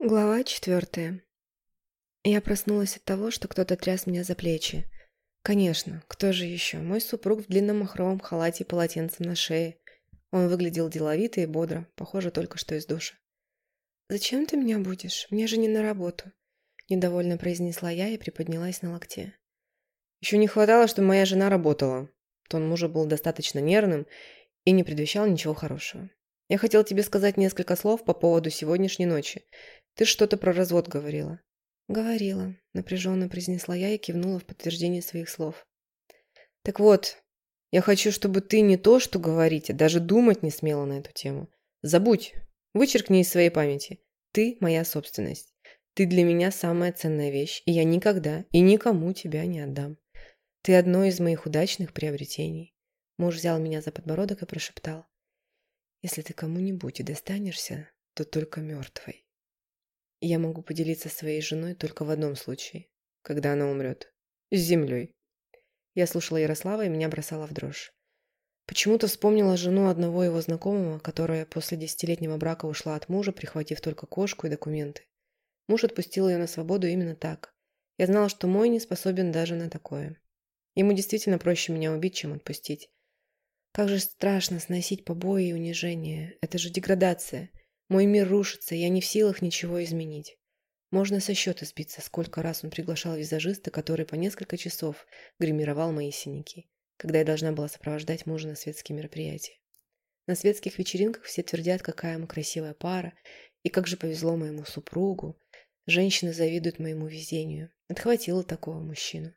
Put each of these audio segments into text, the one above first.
Глава четвертая. Я проснулась от того, что кто-то тряс меня за плечи. Конечно, кто же еще? Мой супруг в длинном махровом халате и полотенцем на шее. Он выглядел деловито и бодро, похоже, только что из душа. «Зачем ты меня будешь? Мне же не на работу», – недовольно произнесла я и приподнялась на локте. «Еще не хватало, чтобы моя жена работала». Тон мужа был достаточно нервным и не предвещал ничего хорошего. «Я хотел тебе сказать несколько слов по поводу сегодняшней ночи. Ты что-то про развод говорила. Говорила, напряженно произнесла я и кивнула в подтверждение своих слов. Так вот, я хочу, чтобы ты не то, что говорить, а даже думать не смела на эту тему. Забудь, вычеркни из своей памяти. Ты моя собственность. Ты для меня самая ценная вещь, и я никогда и никому тебя не отдам. Ты одно из моих удачных приобретений. Муж взял меня за подбородок и прошептал. Если ты кому-нибудь и достанешься, то только мертвой. Я могу поделиться своей женой только в одном случае, когда она умрет. С землей. Я слушала Ярослава, и меня бросала в дрожь. Почему-то вспомнила жену одного его знакомого, которая после десятилетнего брака ушла от мужа, прихватив только кошку и документы. Муж отпустил ее на свободу именно так. Я знала, что мой не способен даже на такое. Ему действительно проще меня убить, чем отпустить. Как же страшно сносить побои и унижение. Это же деградация. Мой мир рушится, я не в силах ничего изменить. Можно со счета сбиться, сколько раз он приглашал визажиста, который по несколько часов гримировал мои синяки, когда я должна была сопровождать мужа на светские мероприятия. На светских вечеринках все твердят, какая мы красивая пара, и как же повезло моему супругу. Женщины завидуют моему везению. Отхватила такого мужчину.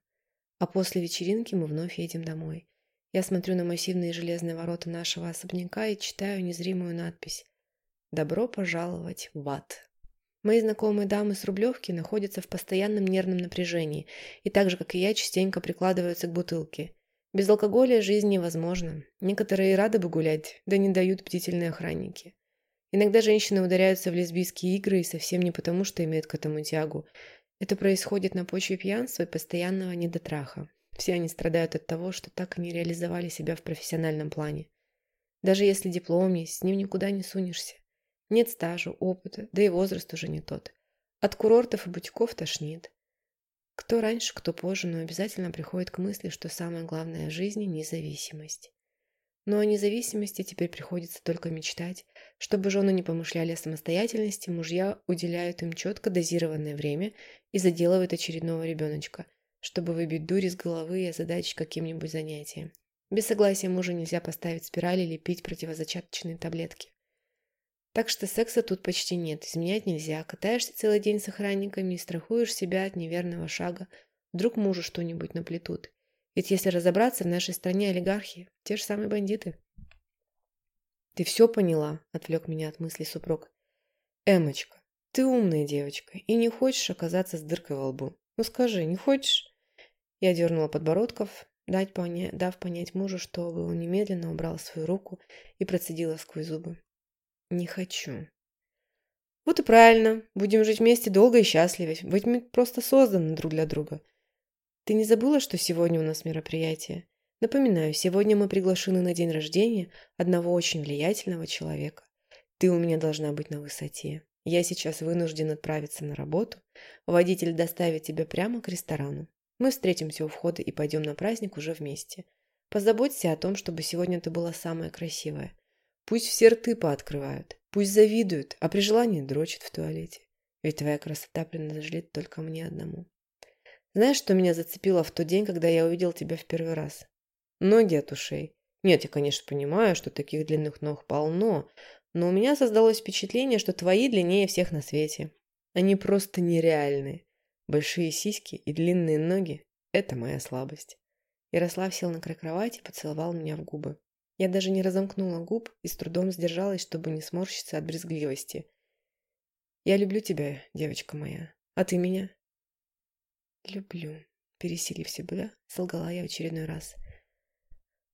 А после вечеринки мы вновь едем домой. Я смотрю на массивные железные ворота нашего особняка и читаю незримую надпись Добро пожаловать в ад. Мои знакомые дамы с Рублевки находятся в постоянном нервном напряжении и так же, как и я, частенько прикладываются к бутылке. Без алкоголя жизнь невозможна. Некоторые рады бы гулять, да не дают бдительные охранники. Иногда женщины ударяются в лесбийские игры и совсем не потому, что имеют к этому тягу. Это происходит на почве пьянства и постоянного недотраха. Все они страдают от того, что так и не реализовали себя в профессиональном плане. Даже если диплом есть, с ним никуда не сунешься. Нет стажа, опыта, да и возраст уже не тот. От курортов и бутиков тошнит. Кто раньше, кто позже, но обязательно приходит к мысли, что самое главное в жизни – независимость. Но о независимости теперь приходится только мечтать. Чтобы жены не помышляли о самостоятельности, мужья уделяют им четко дозированное время и заделывают очередного ребеночка, чтобы выбить дурь из головы и озадачить каким-нибудь занятием. Без согласия мужа нельзя поставить спираль или пить противозачаточные таблетки. Так что секса тут почти нет, изменять нельзя. Катаешься целый день с охранниками и страхуешь себя от неверного шага. Вдруг мужу что-нибудь наплетут. Ведь если разобраться, в нашей стране олигархи – те же самые бандиты. «Ты все поняла?» – отвлек меня от мысли супруг. «Эмочка, ты умная девочка и не хочешь оказаться с дыркой во лбу. Ну скажи, не хочешь?» Я дернула подбородков, дать поня... дав понять мужу, чтобы он немедленно убрал свою руку и процедила сквозь зубы. Не хочу. Вот и правильно. Будем жить вместе долго и счастливо. Ведь мы просто созданы друг для друга. Ты не забыла, что сегодня у нас мероприятие? Напоминаю, сегодня мы приглашены на день рождения одного очень влиятельного человека. Ты у меня должна быть на высоте. Я сейчас вынужден отправиться на работу. Водитель доставит тебя прямо к ресторану. Мы встретимся у входа и пойдем на праздник уже вместе. Позаботься о том, чтобы сегодня ты была самая красивая. Пусть все рты пооткрывают, пусть завидуют, а при желании дрочат в туалете. Ведь твоя красота принадлежит только мне одному. Знаешь, что меня зацепило в тот день, когда я увидел тебя в первый раз? Ноги от ушей. Нет, я, конечно, понимаю, что таких длинных ног полно, но у меня создалось впечатление, что твои длиннее всех на свете. Они просто нереальные. Большие сиськи и длинные ноги – это моя слабость. Ярослав сел на край кровати и поцеловал меня в губы. Я даже не разомкнула губ и с трудом сдержалась, чтобы не сморщиться от брезгливости. «Я люблю тебя, девочка моя. А ты меня?» «Люблю», — пересилив себя, солгала я очередной раз.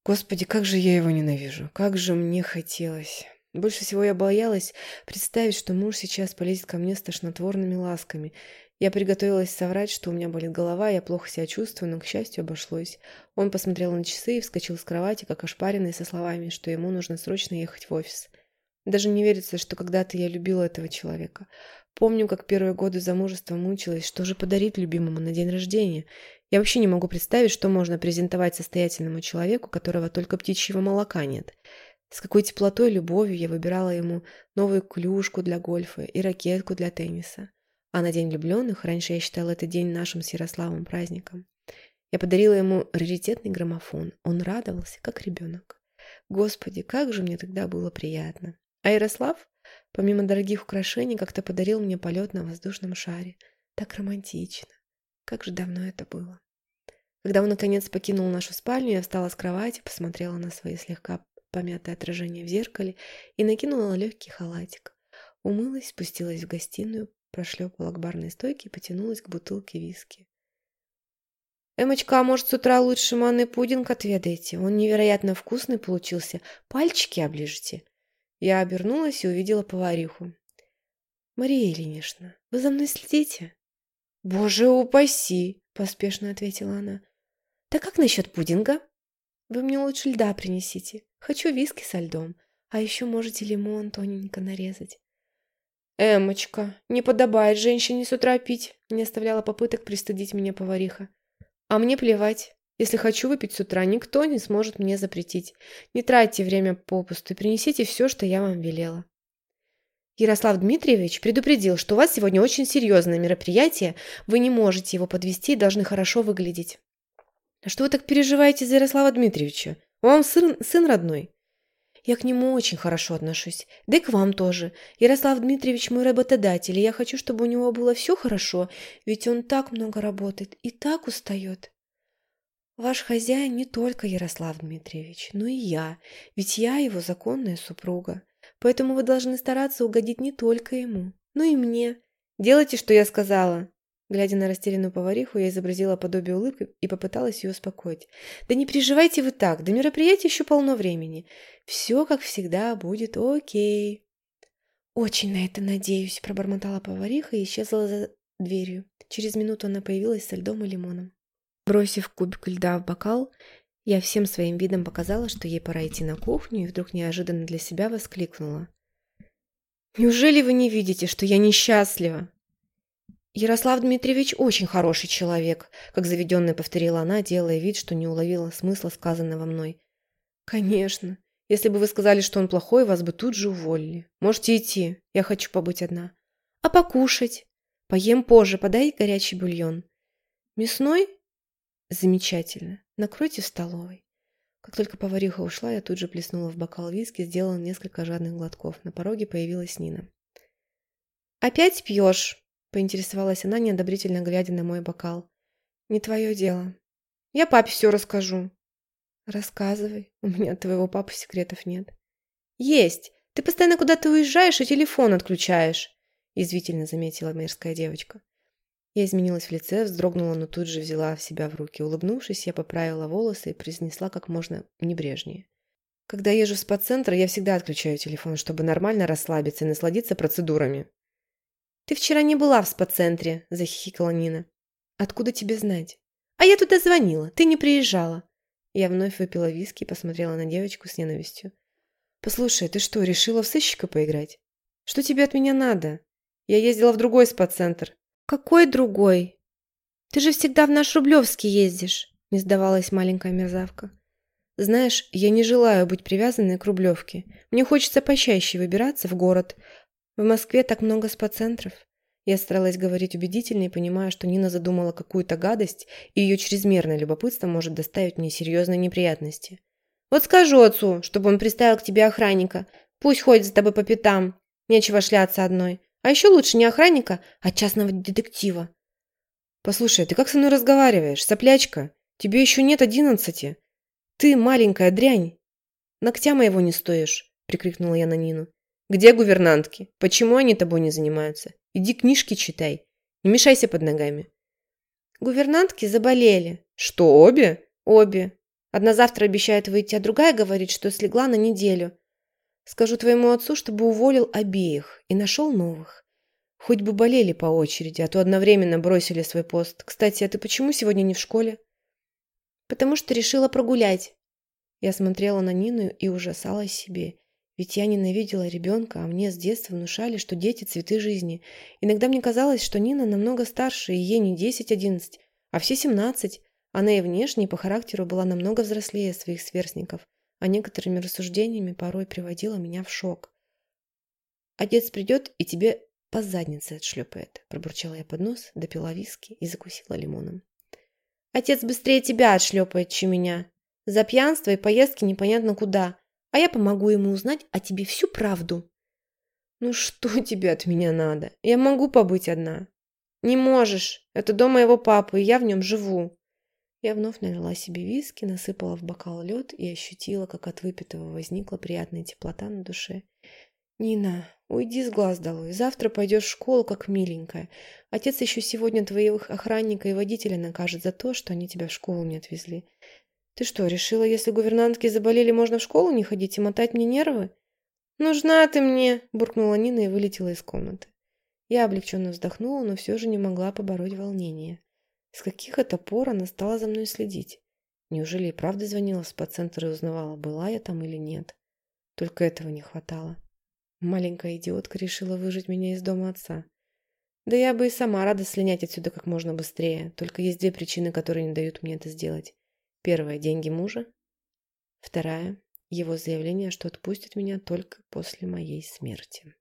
«Господи, как же я его ненавижу! Как же мне хотелось!» Больше всего я боялась представить, что муж сейчас полезет ко мне с тошнотворными ласками, я приготовилась соврать, что у меня болит голова, я плохо себя чувствую, но, к счастью, обошлось. Он посмотрел на часы и вскочил с кровати, как ошпаренный, со словами, что ему нужно срочно ехать в офис. Даже не верится, что когда-то я любила этого человека. Помню, как первые годы замужества мучилась, что же подарить любимому на день рождения. Я вообще не могу представить, что можно презентовать состоятельному человеку, которого только птичьего молока нет. С какой теплотой и любовью я выбирала ему новую клюшку для гольфа и ракетку для тенниса. А на День влюбленных, раньше я считала этот день нашим с Ярославом праздником. Я подарила ему раритетный граммофон. Он радовался, как ребенок. Господи, как же мне тогда было приятно. А Ярослав, помимо дорогих украшений, как-то подарил мне полет на воздушном шаре. Так романтично. Как же давно это было. Когда он, наконец, покинул нашу спальню, я встала с кровати, посмотрела на свои слегка помятое отражение в зеркале и накинула легкий халатик. Умылась, спустилась в гостиную, прошлепала к барной стойке и потянулась к бутылке виски. «Эмочка, а может, с утра лучше манный пудинг отведаете? Он невероятно вкусный получился. Пальчики оближете». Я обернулась и увидела повариху. «Мария Ильинична, вы за мной следите?» «Боже упаси!» – поспешно ответила она. «Да как насчет пудинга?» «Вы мне лучше льда принесите. Хочу виски со льдом. А еще можете лимон тоненько нарезать». «Эмочка, не подобает женщине с утра пить», – не оставляла попыток пристыдить меня повариха. А мне плевать. Если хочу выпить с утра, никто не сможет мне запретить. Не тратьте время попусту и принесите все, что я вам велела. Ярослав Дмитриевич предупредил, что у вас сегодня очень серьезное мероприятие, вы не можете его подвести и должны хорошо выглядеть. А что вы так переживаете за Ярослава Дмитриевича? Он сын, сын родной. Я к нему очень хорошо отношусь. Да и к вам тоже. Ярослав Дмитриевич мой работодатель, и я хочу, чтобы у него было все хорошо, ведь он так много работает и так устает. Ваш хозяин не только Ярослав Дмитриевич, но и я, ведь я его законная супруга. Поэтому вы должны стараться угодить не только ему, но и мне. Делайте, что я сказала. Глядя на растерянную повариху, я изобразила подобие улыбки и попыталась ее успокоить. «Да не переживайте вы так, до мероприятия еще полно времени. Все, как всегда, будет окей». «Очень на это надеюсь», – пробормотала повариха и исчезла за дверью. Через минуту она появилась со льдом и лимоном. Бросив кубик льда в бокал, я всем своим видом показала, что ей пора идти на кухню, и вдруг неожиданно для себя воскликнула. «Неужели вы не видите, что я несчастлива?» «Ярослав Дмитриевич очень хороший человек», как заведенная повторила она, делая вид, что не уловила смысла сказанного мной. «Конечно. Если бы вы сказали, что он плохой, вас бы тут же уволили. Можете идти. Я хочу побыть одна». «А покушать?» «Поем позже. Подай горячий бульон». «Мясной?» «Замечательно. Накройте в столовой». Как только повариха ушла, я тут же плеснула в бокал виски, сделала несколько жадных глотков. На пороге появилась Нина. «Опять пьешь?» Поинтересовалась она, неодобрительно глядя на мой бокал. «Не твое дело. Я папе все расскажу». «Рассказывай. У меня от твоего папы секретов нет». «Есть. Ты постоянно куда-то уезжаешь и телефон отключаешь», язвительно заметила мерзкая девочка. Я изменилась в лице, вздрогнула, но тут же взяла себя в руки. Улыбнувшись, я поправила волосы и произнесла как можно небрежнее. Когда езжу в спа-центр, я всегда отключаю телефон, чтобы нормально расслабиться и насладиться процедурами. «Ты вчера не была в спа-центре», – захихикала Нина. «Откуда тебе знать?» «А я туда звонила, ты не приезжала». Я вновь выпила виски и посмотрела на девочку с ненавистью. «Послушай, ты что, решила в сыщика поиграть? Что тебе от меня надо? Я ездила в другой спа-центр». «Какой другой? Ты же всегда в наш Рублевский ездишь», – не сдавалась маленькая мерзавка. «Знаешь, я не желаю быть привязанной к Рублевке. Мне хочется почаще выбираться в город, в Москве так много спа-центров. Я старалась говорить убедительно и понимая, что Нина задумала какую-то гадость, и ее чрезмерное любопытство может доставить мне серьезные неприятности. «Вот скажу отцу, чтобы он приставил к тебе охранника. Пусть ходит за тобой по пятам. Нечего шляться одной. А еще лучше не охранника, а частного детектива». «Послушай, ты как со мной разговариваешь, соплячка? Тебе еще нет одиннадцати. Ты маленькая дрянь. Ногтя моего не стоишь», – прикрикнула я на Нину. Где гувернантки? Почему они тобой не занимаются? Иди книжки читай. Не мешайся под ногами. Гувернантки заболели. Что, обе? Обе. Одна завтра обещает выйти, а другая говорит, что слегла на неделю. Скажу твоему отцу, чтобы уволил обеих и нашел новых. Хоть бы болели по очереди, а то одновременно бросили свой пост. Кстати, а ты почему сегодня не в школе? Потому что решила прогулять. Я смотрела на Нину и ужасалась себе. Ведь я ненавидела ребенка, а мне с детства внушали, что дети – цветы жизни. Иногда мне казалось, что Нина намного старше, и ей не 10-11, а все 17. Она и внешне, и по характеру была намного взрослее своих сверстников, а некоторыми рассуждениями порой приводила меня в шок. «Отец придет и тебе по заднице отшлепает», – пробурчала я под нос, допила виски и закусила лимоном. «Отец быстрее тебя отшлепает, чем меня. За пьянство и поездки непонятно куда, а я помогу ему узнать о тебе всю правду». «Ну что тебе от меня надо? Я могу побыть одна». «Не можешь. Это дом моего папы, и я в нем живу». Я вновь налила себе виски, насыпала в бокал лед и ощутила, как от выпитого возникла приятная теплота на душе. «Нина, уйди с глаз долой. Завтра пойдешь в школу, как миленькая. Отец еще сегодня твоих охранника и водителя накажет за то, что они тебя в школу не отвезли. Ты что, решила, если гувернантки заболели, можно в школу не ходить и мотать мне нервы?» «Нужна ты мне!» – буркнула Нина и вылетела из комнаты. Я облегченно вздохнула, но все же не могла побороть волнение. С каких это пор она стала за мной следить? Неужели и правда звонила в спа-центр и узнавала, была я там или нет? Только этого не хватало. Маленькая идиотка решила выжить меня из дома отца. Да я бы и сама рада слинять отсюда как можно быстрее, только есть две причины, которые не дают мне это сделать. Первая – деньги мужа. Вторая – его заявление, что отпустит меня только после моей смерти.